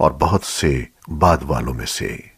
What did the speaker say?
और बहुत से बाद वालों में से।